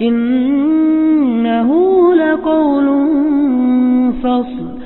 إنه لقول فصل.